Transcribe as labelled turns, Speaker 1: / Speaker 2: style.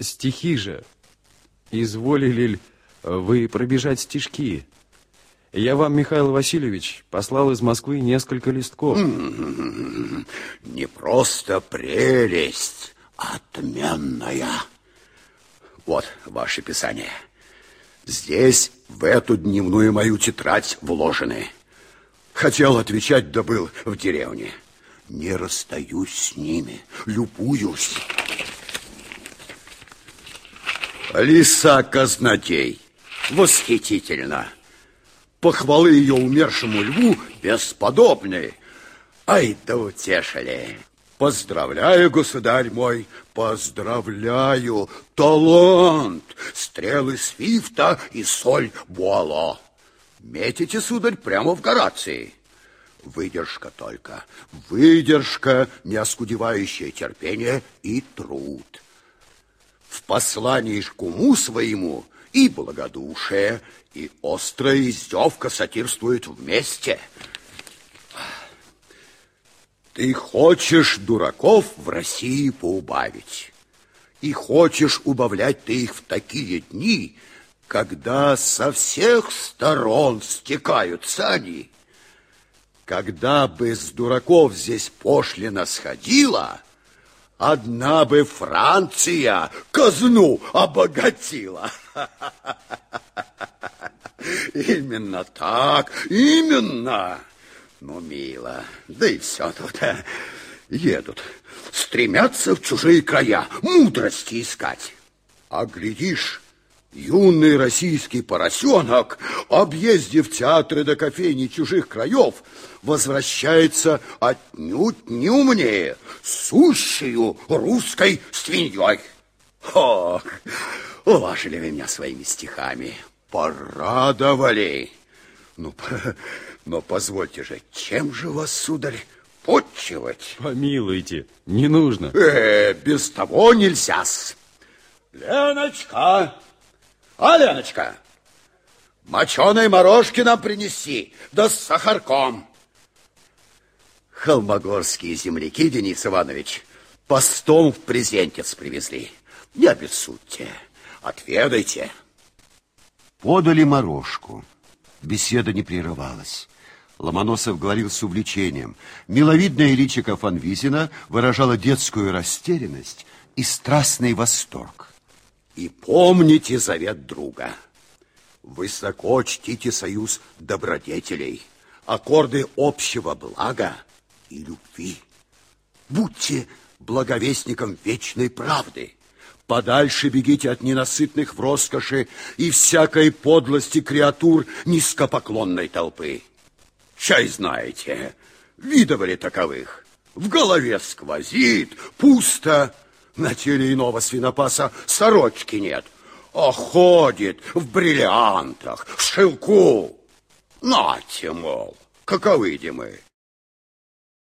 Speaker 1: Стихи же. Изволили ли вы пробежать стишки? Я вам, Михаил Васильевич, послал из Москвы несколько листков.
Speaker 2: Не просто прелесть, отменная. Вот ваше писание. Здесь в эту дневную мою тетрадь вложены. Хотел отвечать, да был в деревне. Не расстаюсь с ними, любуюсь. Лиса Казнотей. Восхитительно. Похвалы ее умершему льву бесподобны. Ай, да утешили. Поздравляю, государь мой, поздравляю. Талант, стрелы свифта и соль буало. Метите, сударь, прямо в Горации. Выдержка только, выдержка, не оскудевающее терпение и труд. Послании куму своему и благодушие, и острая издевка сатирствуют вместе. Ты хочешь дураков в России поубавить, и хочешь убавлять ты их в такие дни, когда со всех сторон стекаются они. Когда бы с дураков здесь пошлина сходила, одна бы Франция казну обогатила. Именно так, именно. Ну, мило, да и все тут. Э, едут, стремятся в чужие края, мудрости искать. А глядишь, юный российский поросенок, объездив театры до кофейни чужих краев, возвращается отнюдь не умнее, сущую русской свиньей. Ох, уважили вы меня своими стихами, порадовали. Ну, но позвольте же, чем же вас, сударь, подчивать?
Speaker 1: Помилуйте, не нужно.
Speaker 2: Э, без того нельзя-с. Леночка, а, Леночка, моченой морожки нам принеси, да с сахарком. Холмогорские земляки, Денис Иванович, постом в презентец привезли. Не обессудьте, отведайте.
Speaker 3: Подали морожку. Беседа не прерывалась. Ломоносов говорил с увлечением. Миловидная личико Фанвизина выражала детскую растерянность и страстный восторг.
Speaker 2: И помните завет друга. Высоко чтите союз добродетелей, аккорды общего блага и любви. Будьте благовестником вечной правды. Подальше бегите от ненасытных в роскоши и всякой подлости креатур низкопоклонной толпы. Чай знаете, видывали таковых. В голове сквозит, пусто, на теле иного свинопаса сорочки нет, а ходит в бриллиантах, в шелку. Нате, мол, каковы мы.